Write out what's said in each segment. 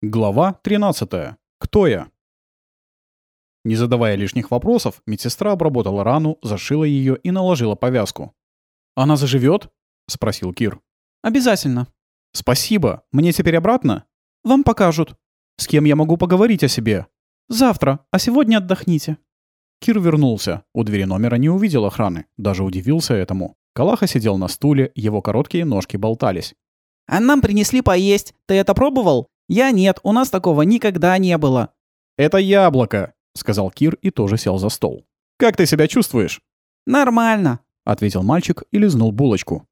Глава 13. Кто я? Не задавая лишних вопросов, медсестра обработала рану, зашила ее и наложила повязку. «Она заживет? спросил Кир. «Обязательно». «Спасибо. Мне теперь обратно?» «Вам покажут». «С кем я могу поговорить о себе?» «Завтра, а сегодня отдохните». Кир вернулся. У двери номера не увидел охраны. Даже удивился этому. Калаха сидел на стуле, его короткие ножки болтались. «А нам принесли поесть. Ты это пробовал?» «Я нет, у нас такого никогда не было». «Это яблоко», — сказал Кир и тоже сел за стол. «Как ты себя чувствуешь?» «Нормально», — ответил мальчик и лизнул булочку.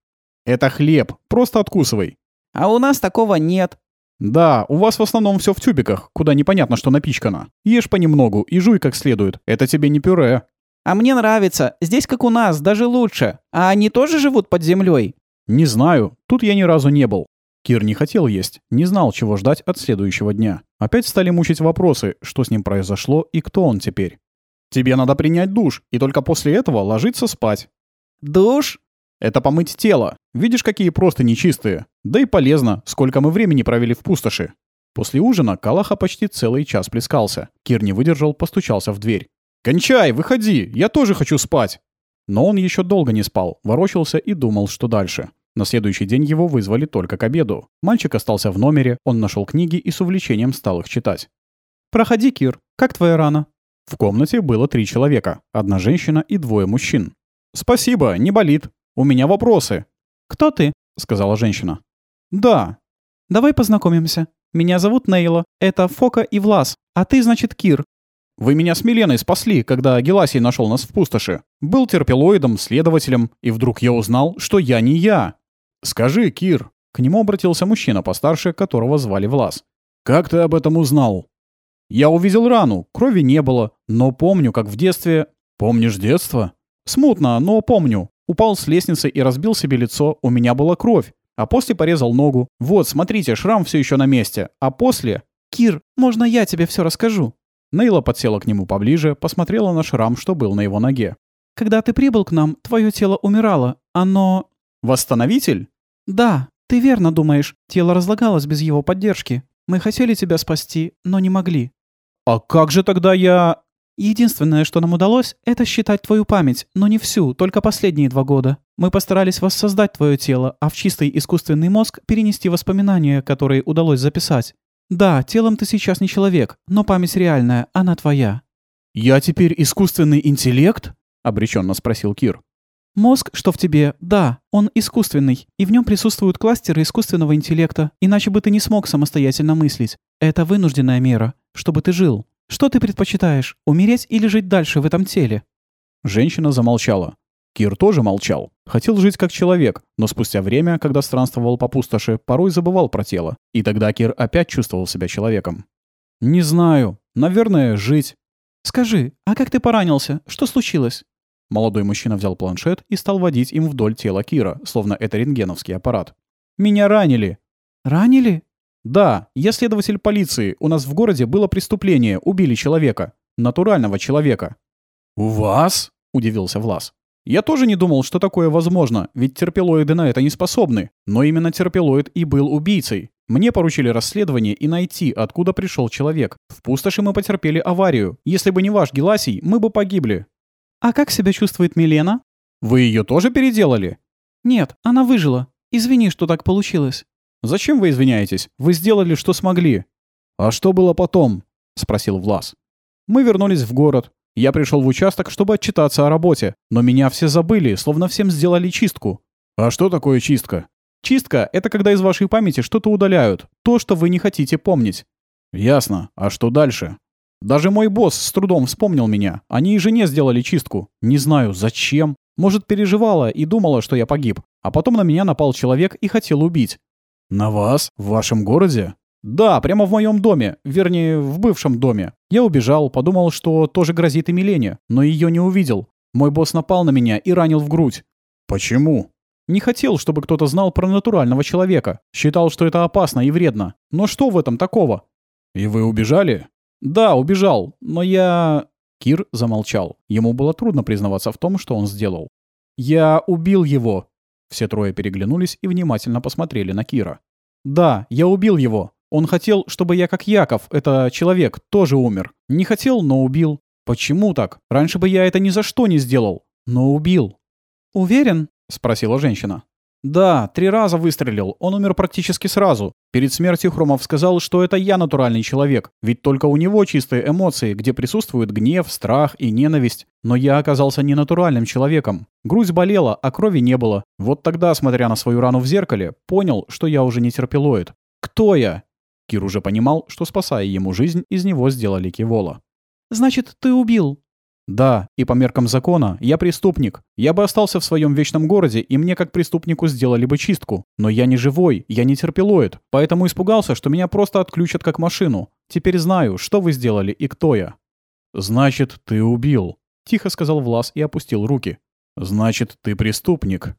«Это хлеб, просто откусывай». «А у нас такого нет». «Да, у вас в основном все в тюбиках, куда непонятно, что напичкано. Ешь понемногу и жуй как следует, это тебе не пюре». «А мне нравится, здесь как у нас, даже лучше. А они тоже живут под землей? «Не знаю, тут я ни разу не был. Кир не хотел есть, не знал, чего ждать от следующего дня. Опять стали мучить вопросы, что с ним произошло и кто он теперь. «Тебе надо принять душ, и только после этого ложиться спать». «Душ?» «Это помыть тело. Видишь, какие просто нечистые. Да и полезно, сколько мы времени провели в пустоши». После ужина Калаха почти целый час плескался. Кир не выдержал, постучался в дверь. «Кончай, выходи, я тоже хочу спать!» Но он еще долго не спал, ворочался и думал, что дальше. На следующий день его вызвали только к обеду. Мальчик остался в номере, он нашел книги и с увлечением стал их читать. «Проходи, Кир. Как твоя рана?» В комнате было три человека. Одна женщина и двое мужчин. «Спасибо, не болит. У меня вопросы». «Кто ты?» — сказала женщина. «Да». «Давай познакомимся. Меня зовут Нейла. Это Фока и Влас. А ты, значит, Кир. Вы меня с Миленой спасли, когда Геласий нашел нас в пустоши. Был терпилоидом, следователем, и вдруг я узнал, что я не я. «Скажи, Кир!» К нему обратился мужчина постарше, которого звали Влас. «Как ты об этом узнал?» «Я увидел рану, крови не было, но помню, как в детстве...» «Помнишь детство?» «Смутно, но помню. Упал с лестницы и разбил себе лицо, у меня была кровь. А после порезал ногу. Вот, смотрите, шрам все еще на месте. А после...» «Кир, можно я тебе все расскажу?» Нейла подсела к нему поближе, посмотрела на шрам, что был на его ноге. «Когда ты прибыл к нам, твое тело умирало. Оно...» «Восстановитель?» «Да, ты верно думаешь. Тело разлагалось без его поддержки. Мы хотели тебя спасти, но не могли». «А как же тогда я...» «Единственное, что нам удалось, это считать твою память, но не всю, только последние два года. Мы постарались воссоздать твое тело, а в чистый искусственный мозг перенести воспоминания, которые удалось записать. Да, телом ты сейчас не человек, но память реальная, она твоя». «Я теперь искусственный интеллект?» — обреченно спросил Кир. Мозг, что в тебе, да, он искусственный, и в нем присутствуют кластеры искусственного интеллекта, иначе бы ты не смог самостоятельно мыслить. Это вынужденная мера, чтобы ты жил. Что ты предпочитаешь, умереть или жить дальше в этом теле?» Женщина замолчала. Кир тоже молчал. Хотел жить как человек, но спустя время, когда странствовал по пустоши, порой забывал про тело. И тогда Кир опять чувствовал себя человеком. «Не знаю. Наверное, жить». «Скажи, а как ты поранился? Что случилось?» Молодой мужчина взял планшет и стал водить им вдоль тела Кира, словно это рентгеновский аппарат. «Меня ранили!» «Ранили?» «Да, я следователь полиции. У нас в городе было преступление, убили человека. Натурального человека». «У вас?» – удивился Влас. «Я тоже не думал, что такое возможно, ведь терпилоиды на это не способны. Но именно терпилоид и был убийцей. Мне поручили расследование и найти, откуда пришел человек. В пустоши мы потерпели аварию. Если бы не ваш Геласий, мы бы погибли. «А как себя чувствует Милена?» «Вы ее тоже переделали?» «Нет, она выжила. Извини, что так получилось». «Зачем вы извиняетесь? Вы сделали, что смогли». «А что было потом?» — спросил Влас. «Мы вернулись в город. Я пришел в участок, чтобы отчитаться о работе, но меня все забыли, словно всем сделали чистку». «А что такое чистка?» «Чистка — это когда из вашей памяти что-то удаляют, то, что вы не хотите помнить». «Ясно. А что дальше?» Даже мой босс с трудом вспомнил меня. Они и жене сделали чистку. Не знаю, зачем. Может, переживала и думала, что я погиб. А потом на меня напал человек и хотел убить. На вас? В вашем городе? Да, прямо в моем доме. Вернее, в бывшем доме. Я убежал, подумал, что тоже грозит и Милене, но ее не увидел. Мой босс напал на меня и ранил в грудь. Почему? Не хотел, чтобы кто-то знал про натурального человека. Считал, что это опасно и вредно. Но что в этом такого? И вы убежали? «Да, убежал, но я...» Кир замолчал. Ему было трудно признаваться в том, что он сделал. «Я убил его!» Все трое переглянулись и внимательно посмотрели на Кира. «Да, я убил его. Он хотел, чтобы я как Яков, это человек, тоже умер. Не хотел, но убил. Почему так? Раньше бы я это ни за что не сделал. Но убил. «Уверен?» — спросила женщина. «Да, три раза выстрелил. Он умер практически сразу. Перед смертью Хромов сказал, что это я натуральный человек, ведь только у него чистые эмоции, где присутствуют гнев, страх и ненависть. Но я оказался не натуральным человеком. Грудь болела, а крови не было. Вот тогда, смотря на свою рану в зеркале, понял, что я уже не терпилоид. Кто я?» Кир уже понимал, что, спасая ему жизнь, из него сделали Кивола. «Значит, ты убил?» Да, и по меркам закона я преступник. Я бы остался в своем вечном городе, и мне как преступнику сделали бы чистку. Но я не живой, я не терпилоид, поэтому испугался, что меня просто отключат как машину. Теперь знаю, что вы сделали и кто я». «Значит, ты убил», — тихо сказал Влас и опустил руки. «Значит, ты преступник».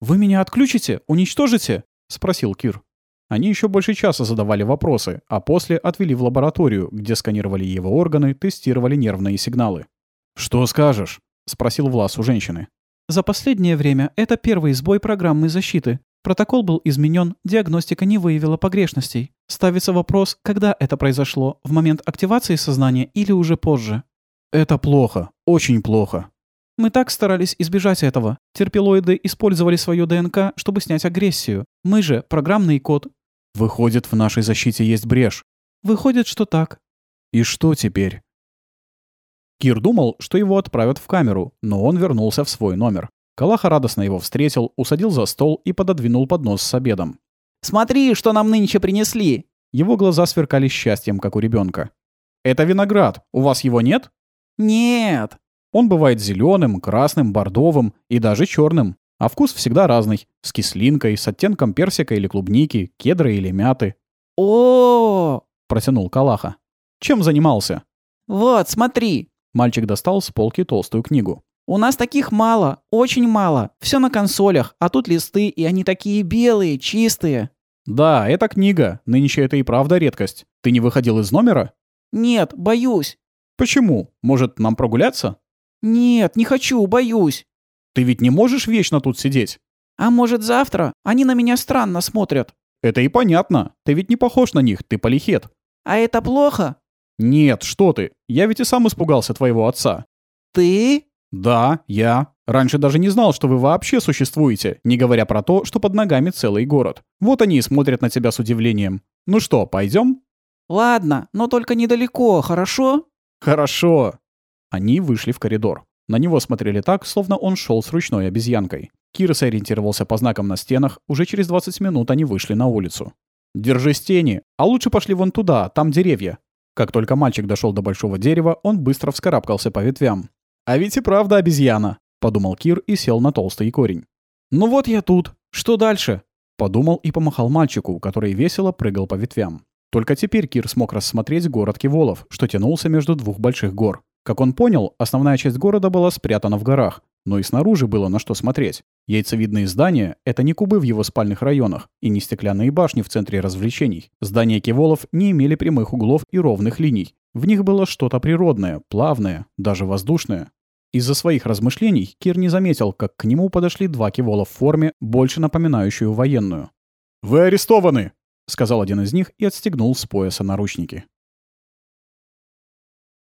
«Вы меня отключите? Уничтожите?» — спросил Кир. Они еще больше часа задавали вопросы, а после отвели в лабораторию, где сканировали его органы, тестировали нервные сигналы. «Что скажешь?» — спросил Влас у женщины. «За последнее время это первый сбой программы защиты. Протокол был изменен, диагностика не выявила погрешностей. Ставится вопрос, когда это произошло, в момент активации сознания или уже позже». «Это плохо. Очень плохо». Мы так старались избежать этого. Терпилоиды использовали свою ДНК, чтобы снять агрессию. Мы же — программный код. Выходит, в нашей защите есть брешь. Выходит, что так. И что теперь? Кир думал, что его отправят в камеру, но он вернулся в свой номер. Калаха радостно его встретил, усадил за стол и пододвинул поднос с обедом. «Смотри, что нам нынче принесли!» Его глаза сверкали счастьем, как у ребенка. «Это виноград. У вас его нет?» «Нет». Он бывает зеленым, красным, бордовым и даже черным. А вкус всегда разный. С кислинкой, с оттенком персика или клубники, кедра или мяты. О, -о, -о, -о протянул Калаха. «Чем занимался?» «Вот, смотри!» Мальчик достал с полки толстую книгу. «У нас таких мало, очень мало. Все на консолях, а тут листы, и они такие белые, чистые». «Да, это книга. Нынче это и правда редкость. Ты не выходил из номера?» «Нет, боюсь». «Почему? Может, нам прогуляться?» «Нет, не хочу, боюсь». «Ты ведь не можешь вечно тут сидеть?» «А может, завтра? Они на меня странно смотрят». «Это и понятно. Ты ведь не похож на них, ты полихет». «А это плохо?» «Нет, что ты. Я ведь и сам испугался твоего отца». «Ты?» «Да, я. Раньше даже не знал, что вы вообще существуете, не говоря про то, что под ногами целый город. Вот они и смотрят на тебя с удивлением. Ну что, пойдем? «Ладно, но только недалеко, хорошо?» «Хорошо». Они вышли в коридор. На него смотрели так, словно он шел с ручной обезьянкой. Кир сориентировался по знакам на стенах, уже через 20 минут они вышли на улицу. «Держись тени, а лучше пошли вон туда, там деревья. Как только мальчик дошел до большого дерева, он быстро вскарабкался по ветвям. «А ведь и правда обезьяна», — подумал Кир и сел на толстый корень. «Ну вот я тут. Что дальше?» Подумал и помахал мальчику, который весело прыгал по ветвям. Только теперь Кир смог рассмотреть город Киволов, что тянулся между двух больших гор. Как он понял, основная часть города была спрятана в горах, но и снаружи было на что смотреть. Яйцевидные здания — это не кубы в его спальных районах и не стеклянные башни в центре развлечений. Здания Киволов не имели прямых углов и ровных линий. В них было что-то природное, плавное, даже воздушное. Из-за своих размышлений Кир не заметил, как к нему подошли два Кивола в форме, больше напоминающую военную. «Вы арестованы!» — сказал один из них и отстегнул с пояса наручники.